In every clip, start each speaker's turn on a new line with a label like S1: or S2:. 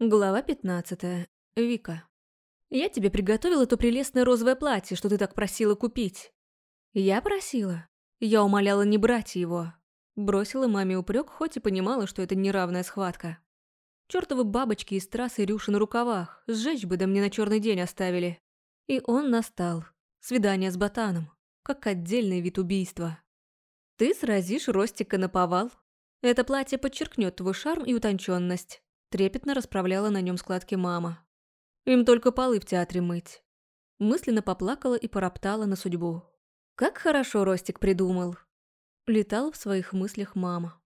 S1: Глава 15. Вика. Я тебе приготовила то прелестное розовое платье, что ты так просила купить. Я просила. Я умоляла не брать его. Бросила маме упрек, хоть и понимала, что это неравная схватка. Чёртовы бабочки из трассы рюши на рукавах, сжечь бы да мне на черный день оставили. И он настал. Свидание с ботаном. Как отдельный вид убийства. Ты сразишь Ростика на повал. Это платье подчеркнет твой шарм и утонченность. Трепетно расправляла на нем складки мама. Им только полы в театре мыть. Мысленно поплакала и пороптала на судьбу. Как хорошо Ростик придумал. Летала в своих мыслях мама.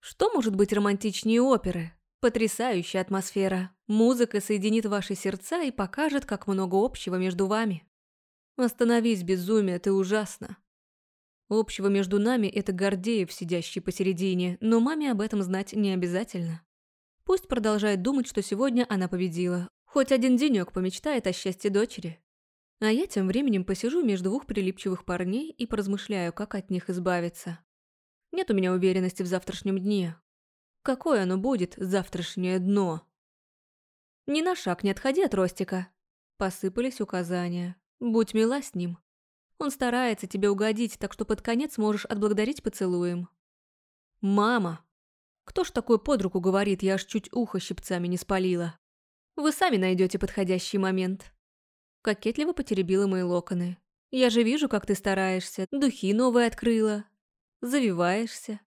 S1: Что может быть романтичнее оперы? Потрясающая атмосфера. Музыка соединит ваши сердца и покажет, как много общего между вами. Остановись, безумие, ты ужасно. Общего между нами это Гордеев, сидящий посередине, но маме об этом знать не обязательно. Пусть продолжает думать, что сегодня она победила. Хоть один денек помечтает о счастье дочери. А я тем временем посижу между двух прилипчивых парней и поразмышляю, как от них избавиться. Нет у меня уверенности в завтрашнем дне. Какое оно будет, завтрашнее дно? Ни на шаг не отходи от Ростика. Посыпались указания. Будь мила с ним. Он старается тебе угодить, так что под конец можешь отблагодарить поцелуем. Мама, кто ж такой под руку говорит, я аж чуть ухо щипцами не спалила. Вы сами найдете подходящий момент. Кокетливо потеребила мои локоны. Я же вижу, как ты стараешься, духи новые открыла. Завиваешься.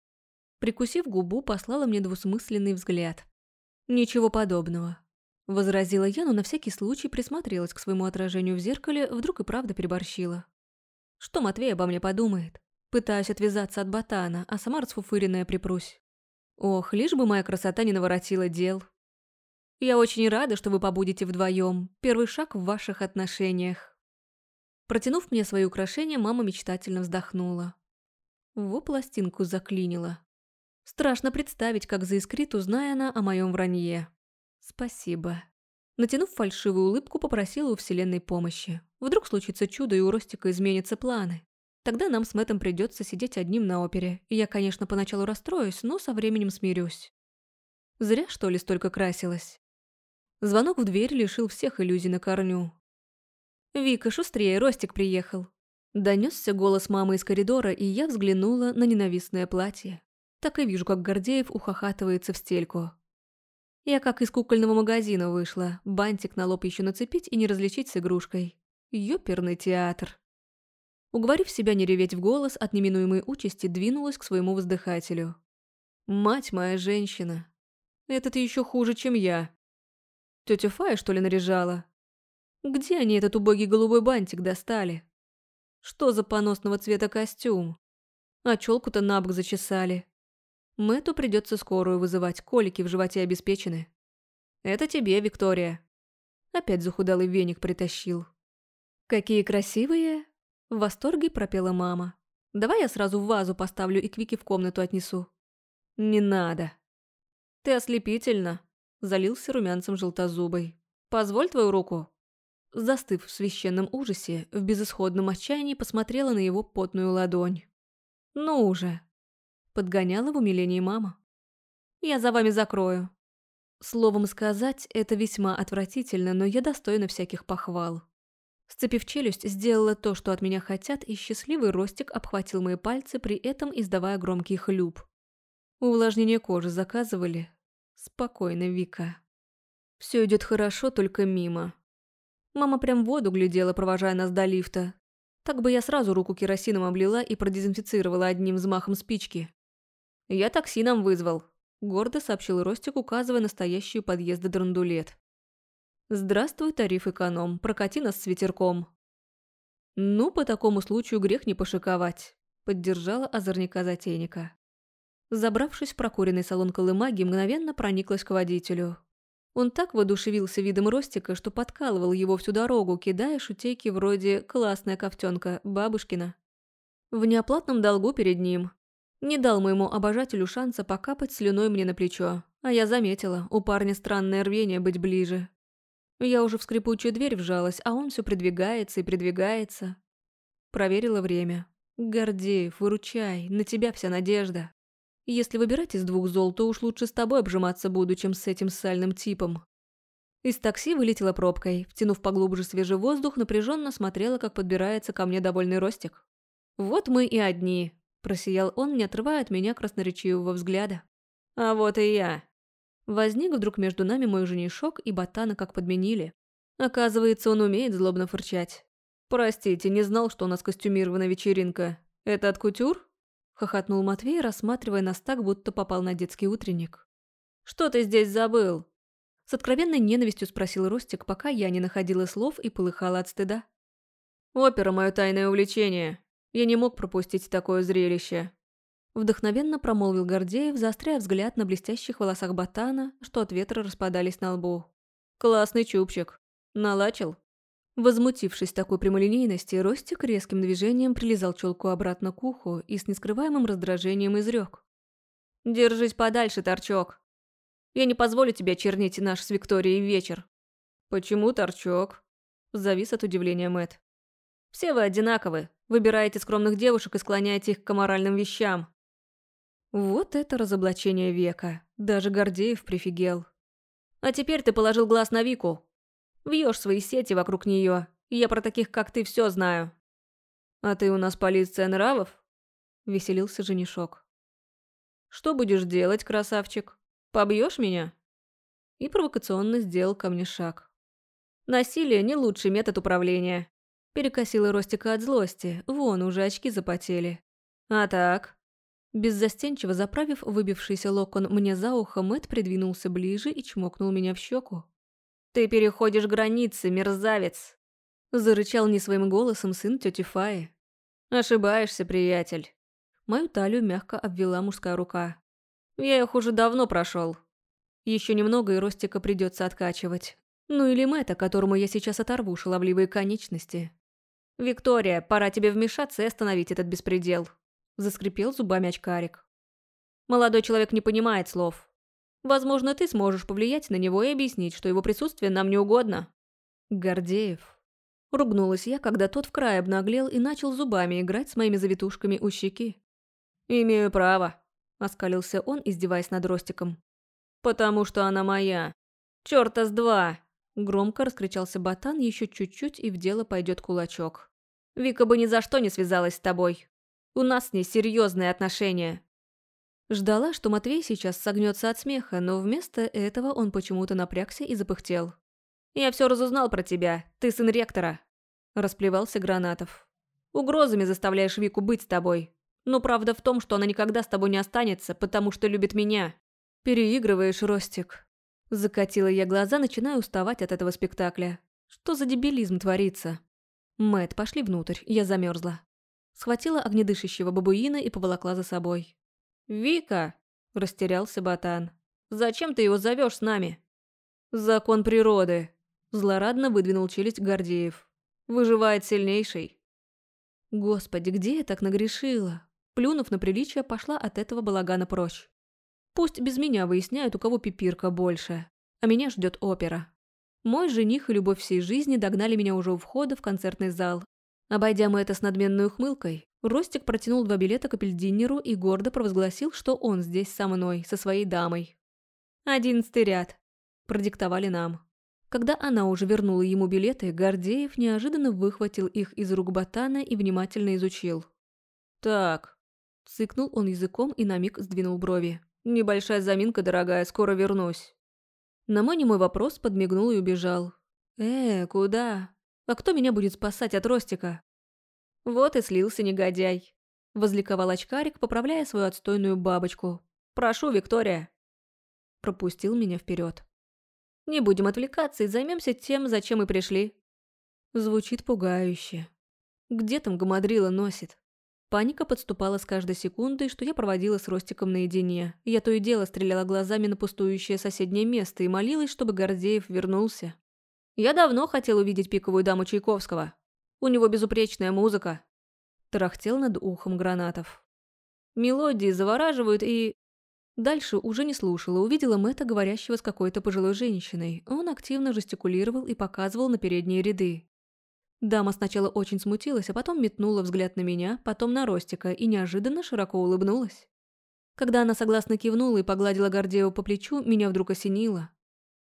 S1: Прикусив губу, послала мне двусмысленный взгляд. Ничего подобного. Возразила я, но на всякий случай присмотрелась к своему отражению в зеркале, вдруг и правда переборщила. Что Матвей обо мне подумает? Пытаюсь отвязаться от ботана, а сама расфуфыренная припрусь. Ох, лишь бы моя красота не наворотила дел. Я очень рада, что вы побудете вдвоем. Первый шаг в ваших отношениях. Протянув мне свои украшения, мама мечтательно вздохнула. Во пластинку заклинила. Страшно представить, как заискрит, узная она о моем вранье. Спасибо. Натянув фальшивую улыбку, попросила у Вселенной помощи. Вдруг случится чудо, и у Ростика изменятся планы. Тогда нам с Мэттом придется сидеть одним на опере, и я, конечно, поначалу расстроюсь, но со временем смирюсь. Зря, что ли, столько красилась. Звонок в дверь лишил всех иллюзий на корню. «Вика, шустрее, Ростик приехал». Донесся голос мамы из коридора, и я взглянула на ненавистное платье. Так и вижу, как Гордеев ухахатывается в стельку. Я как из кукольного магазина вышла, бантик на лоб еще нацепить и не различить с игрушкой. Ёперный театр. Уговорив себя не реветь в голос, от неминуемой участи двинулась к своему воздыхателю. «Мать моя женщина! Это ты еще хуже, чем я!» Тетя Фая, что ли, наряжала? Где они этот убогий голубой бантик достали? Что за поносного цвета костюм? А челку-то набок зачесали. Мэту придется скорую вызывать, колики в животе обеспечены. Это тебе, Виктория. Опять захудалый веник притащил. Какие красивые, в восторге пропела мама. «Давай я сразу в вазу поставлю и Квики в комнату отнесу». «Не надо». «Ты ослепительно», – залился румянцем желтозубой. «Позволь твою руку». Застыв в священном ужасе, в безысходном отчаянии посмотрела на его потную ладонь. «Ну уже!» – подгоняла в умилении мама. «Я за вами закрою». Словом сказать, это весьма отвратительно, но я достойна всяких похвал. Сцепив челюсть, сделала то, что от меня хотят, и счастливый ростик обхватил мои пальцы, при этом издавая громкий хлюп. Увлажнение кожи заказывали. Спокойно, Вика. Все идет хорошо, только мимо. Мама прям в воду глядела, провожая нас до лифта. Так бы я сразу руку керосином облила и продезинфицировала одним взмахом спички. «Я такси нам вызвал», – гордо сообщил Ростик, указывая настоящую подъезда драндулет. «Здравствуй, тариф эконом, прокати нас с ветерком». «Ну, по такому случаю грех не пошиковать», – поддержала озорника затейника. Забравшись в прокуренный салон колымаги, мгновенно прониклась к водителю. Он так воодушевился видом Ростика, что подкалывал его всю дорогу, кидая шутейки вроде «классная ковтенка, бабушкина». В неоплатном долгу перед ним. Не дал моему обожателю шанса покапать слюной мне на плечо, а я заметила, у парня странное рвение быть ближе. Я уже в скрипучую дверь вжалась, а он все придвигается и придвигается. Проверила время. «Гордеев, выручай, на тебя вся надежда». Если выбирать из двух зол, то уж лучше с тобой обжиматься буду, чем с этим сальным типом. Из такси вылетела пробкой. Втянув поглубже свежий воздух, напряженно смотрела, как подбирается ко мне довольный Ростик. «Вот мы и одни», – просиял он, не отрывая от меня красноречивого взгляда. «А вот и я». Возник вдруг между нами мой женишок, и ботана как подменили. Оказывается, он умеет злобно фырчать. «Простите, не знал, что у нас костюмированная вечеринка. Это от кутюр?» Хохотнул Матвей, рассматривая нас так, будто попал на детский утренник. «Что ты здесь забыл?» С откровенной ненавистью спросил Ростик, пока я не находила слов и полыхала от стыда. «Опера – мое тайное увлечение. Я не мог пропустить такое зрелище. Вдохновенно промолвил Гордеев, заостряя взгляд на блестящих волосах ботана, что от ветра распадались на лбу. «Классный чубчик. Налачил?» Возмутившись такой прямолинейности, Ростик резким движением прилизал челку обратно к уху и с нескрываемым раздражением изрек. «Держись подальше, торчок. Я не позволю тебе чернить наш с Викторией вечер». «Почему торчок?» Завис от удивления Мэт. «Все вы одинаковы. Выбираете скромных девушек и склоняете их к аморальным вещам. Вот это разоблачение века. Даже Гордеев прифигел. А теперь ты положил глаз на Вику. Вьешь свои сети вокруг нее. Я про таких, как ты, все знаю. А ты у нас полиция нравов? Веселился женишок. Что будешь делать, красавчик? Побьешь меня? И провокационно сделал ко мне шаг. Насилие – не лучший метод управления. Перекосила Ростика от злости, вон уже очки запотели. А так? Беззастенчиво заправив выбившийся локон мне за ухо, Мэт придвинулся ближе и чмокнул меня в щеку. «Ты переходишь границы, мерзавец!» Зарычал не своим голосом сын тети Фаи. «Ошибаешься, приятель». Мою талию мягко обвела мужская рука. «Я их уже давно прошел. Еще немного, и Ростика придется откачивать. Ну или Мэтта, которому я сейчас оторву шаловливые конечности. «Виктория, пора тебе вмешаться и остановить этот беспредел», – заскрипел зубами очкарик. «Молодой человек не понимает слов. Возможно, ты сможешь повлиять на него и объяснить, что его присутствие нам не угодно». «Гордеев». Ругнулась я, когда тот в край обнаглел и начал зубами играть с моими завитушками у щеки. «Имею право», – оскалился он, издеваясь над Ростиком. «Потому что она моя. Чёрта с два!» Громко раскричался Ботан, еще чуть-чуть, и в дело пойдет кулачок. «Вика бы ни за что не связалась с тобой. У нас с ней серьезные отношения». Ждала, что Матвей сейчас согнется от смеха, но вместо этого он почему-то напрягся и запыхтел. «Я все разузнал про тебя. Ты сын ректора», – расплевался Гранатов. «Угрозами заставляешь Вику быть с тобой. Но правда в том, что она никогда с тобой не останется, потому что любит меня». «Переигрываешь, Ростик», Закатила я глаза, начиная уставать от этого спектакля. Что за дебилизм творится? Мэт, пошли внутрь, я замерзла. Схватила огнедышащего бабуина и поволокла за собой. «Вика!» – растерялся Ботан. «Зачем ты его зовешь с нами?» «Закон природы!» – злорадно выдвинул челюсть Гордеев. «Выживает сильнейший!» Господи, где я так нагрешила? Плюнув на приличие, пошла от этого балагана прочь. Пусть без меня выясняют, у кого пипирка больше. А меня ждет опера. Мой жених и любовь всей жизни догнали меня уже у входа в концертный зал. Обойдя это с надменной ухмылкой, Ростик протянул два билета капельдинеру и гордо провозгласил, что он здесь со мной, со своей дамой. «Одиннадцатый ряд», – продиктовали нам. Когда она уже вернула ему билеты, Гордеев неожиданно выхватил их из рук ботана и внимательно изучил. «Так», – цыкнул он языком и на миг сдвинул брови. «Небольшая заминка, дорогая, скоро вернусь». На мой немой вопрос подмигнул и убежал. «Э, куда? А кто меня будет спасать от Ростика?» Вот и слился негодяй. Возликовал очкарик, поправляя свою отстойную бабочку. «Прошу, Виктория!» Пропустил меня вперед. «Не будем отвлекаться и займемся тем, зачем мы пришли». Звучит пугающе. Где там гамадрила носит? Паника подступала с каждой секундой, что я проводила с Ростиком наедине. Я то и дело стреляла глазами на пустующее соседнее место и молилась, чтобы Гордеев вернулся. Я давно хотел увидеть пиковую даму Чайковского. У него безупречная музыка. Тарахтел над ухом гранатов. Мелодии завораживают и... Дальше уже не слушала, увидела Мэтта, говорящего с какой-то пожилой женщиной. Он активно жестикулировал и показывал на передние ряды. Дама сначала очень смутилась, а потом метнула взгляд на меня, потом на Ростика и неожиданно широко улыбнулась. Когда она согласно кивнула и погладила Гордеева по плечу, меня вдруг осенило.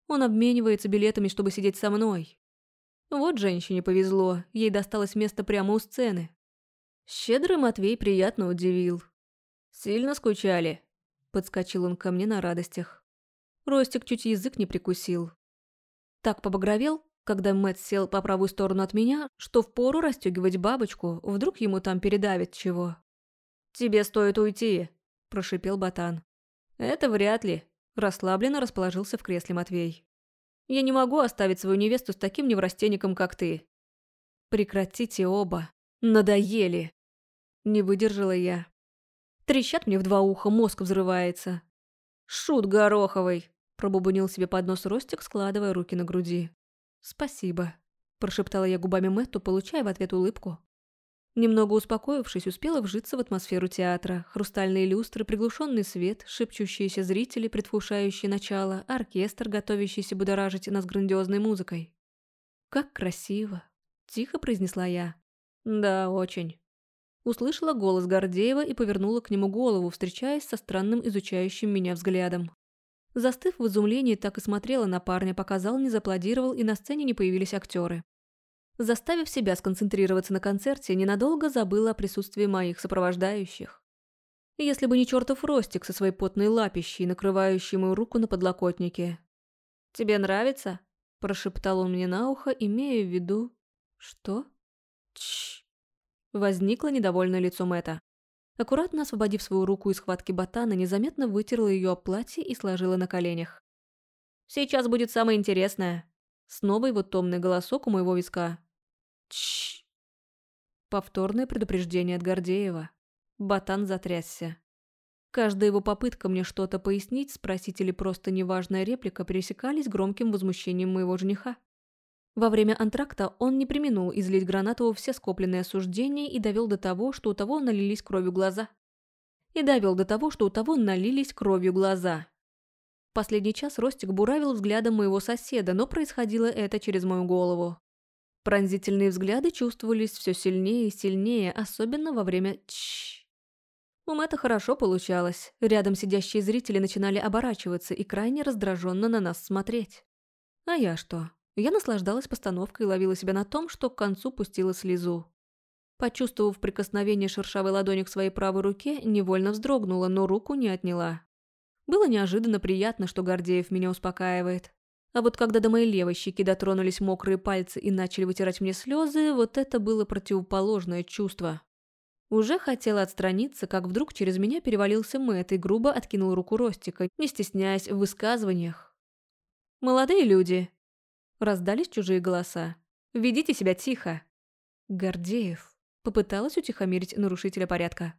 S1: Он обменивается билетами, чтобы сидеть со мной. Вот женщине повезло, ей досталось место прямо у сцены. Щедрый Матвей приятно удивил. «Сильно скучали?» Подскочил он ко мне на радостях. Ростик чуть язык не прикусил. Так побагровел, когда Мэтт сел по правую сторону от меня, что впору расстегивать бабочку, вдруг ему там передавит чего. «Тебе стоит уйти», – прошипел Ботан. «Это вряд ли», – расслабленно расположился в кресле Матвей. «Я не могу оставить свою невесту с таким неврастенником, как ты». «Прекратите оба. Надоели!» Не выдержала я. Трещат мне в два уха, мозг взрывается. «Шут Гороховый!» – пробубунил себе под нос Ростик, складывая руки на груди. «Спасибо», – прошептала я губами Мэтту, получая в ответ улыбку. Немного успокоившись, успела вжиться в атмосферу театра. Хрустальные люстры, приглушенный свет, шепчущиеся зрители, предвкушающие начало, оркестр, готовящийся будоражить нас грандиозной музыкой. «Как красиво!» – тихо произнесла я. «Да, очень». Услышала голос Гордеева и повернула к нему голову, встречаясь со странным изучающим меня взглядом. Застыв в изумлении, так и смотрела на парня, пока зал не заплодировал и на сцене не появились актеры. Заставив себя сконцентрироваться на концерте, ненадолго забыла о присутствии моих сопровождающих. Если бы не чертов Ростик со своей потной лапищей, накрывающей мою руку на подлокотнике. «Тебе нравится?» – прошептал он мне на ухо, имея в виду... «Что?» «Тш!» Возникло недовольное лицо Мэтта. Аккуратно освободив свою руку из схватки ботана, незаметно вытерла ее об платье и сложила на коленях. «Сейчас будет самое интересное». Снова его томный голосок у моего виска. Чш. Повторное предупреждение от Гордеева. Ботан затрясся. Каждая его попытка мне что-то пояснить, спросить или просто неважная реплика пересекались громким возмущением моего жениха. Во время антракта он не применул излить Гранатову все скопленные осуждения и довел до того, что у того налились кровью глаза. И довел до того, что у того налились кровью глаза. Последний час Ростик буравил взглядом моего соседа, но происходило это через мою голову. Пронзительные взгляды чувствовались все сильнее и сильнее, особенно во время «чш». У Мэтта хорошо получалось. Рядом сидящие зрители начинали оборачиваться и крайне раздраженно на нас смотреть. А я что? Я наслаждалась постановкой и ловила себя на том, что к концу пустила слезу. Почувствовав прикосновение шершавой ладони к своей правой руке, невольно вздрогнула, но руку не отняла. Было неожиданно приятно, что Гордеев меня успокаивает. А вот когда до моей левой щеки дотронулись мокрые пальцы и начали вытирать мне слезы, вот это было противоположное чувство. Уже хотела отстраниться, как вдруг через меня перевалился Мэтт и грубо откинул руку Ростика, не стесняясь в высказываниях. «Молодые люди, Раздались чужие голоса. «Ведите себя тихо!» Гордеев попыталась утихомирить нарушителя порядка.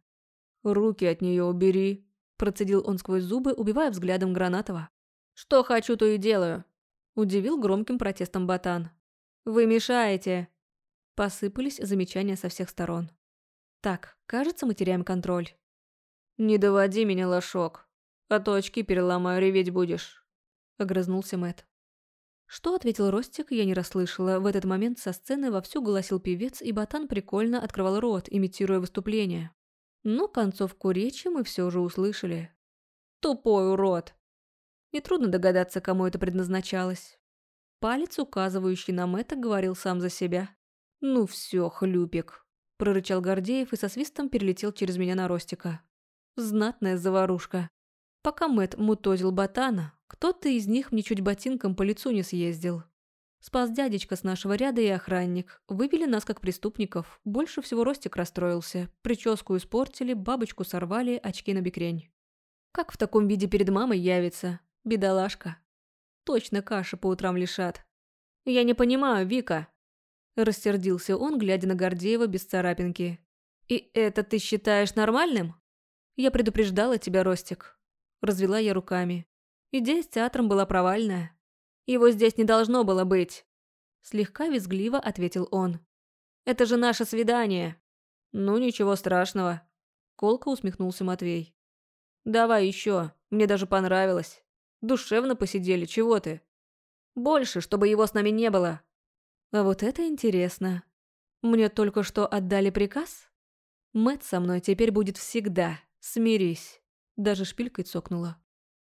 S1: «Руки от нее убери!» Процедил он сквозь зубы, убивая взглядом Гранатова. «Что хочу, то и делаю!» Удивил громким протестом Ботан. «Вы мешаете!» Посыпались замечания со всех сторон. «Так, кажется, мы теряем контроль». «Не доводи меня, лошок, а то очки переломаю, реветь будешь», — огрызнулся Мэт. Что ответил Ростик, я не расслышала. В этот момент со сцены вовсю голосил певец, и Ботан прикольно открывал рот, имитируя выступление. Но концовку речи мы все же услышали. «Тупой урод!» Нетрудно догадаться, кому это предназначалось. Палец, указывающий нам это, говорил сам за себя. «Ну все, хлюпик!» – прорычал Гордеев и со свистом перелетел через меня на Ростика. Знатная заварушка. Пока Мэт мутозил ботана, кто-то из них мне чуть ботинком по лицу не съездил. Спас дядечка с нашего ряда и охранник. Вывели нас как преступников. Больше всего Ростик расстроился. Прическу испортили, бабочку сорвали, очки на бекрень. Как в таком виде перед мамой явится? Бедолашка. Точно каши по утрам лишат. Я не понимаю, Вика. Рассердился он, глядя на Гордеева без царапинки. И это ты считаешь нормальным? Я предупреждала тебя, Ростик. Развела я руками. Идея с театром была провальная. Его здесь не должно было быть. Слегка визгливо ответил он. Это же наше свидание. Ну, ничего страшного. Колко усмехнулся Матвей. Давай еще. Мне даже понравилось. Душевно посидели, чего ты? Больше, чтобы его с нами не было. А вот это интересно. Мне только что отдали приказ? Мэт со мной теперь будет всегда. Смирись. Даже шпилькой цокнула.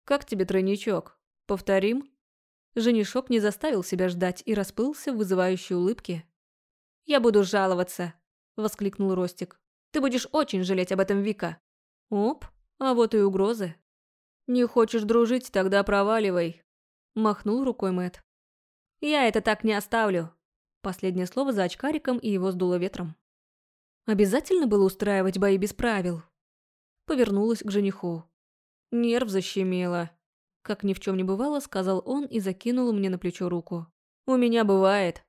S1: «Как тебе тройничок? Повторим?» Женишок не заставил себя ждать и расплылся в вызывающей улыбке. «Я буду жаловаться», — воскликнул Ростик. «Ты будешь очень жалеть об этом, Вика». «Оп, а вот и угрозы». «Не хочешь дружить, тогда проваливай», — махнул рукой Мэт. «Я это так не оставлю». Последнее слово за очкариком и его сдуло ветром. Обязательно было устраивать бои без правил. Повернулась к жениху. Нерв защемило. Как ни в чем не бывало, сказал он и закинул мне на плечо руку. «У меня бывает.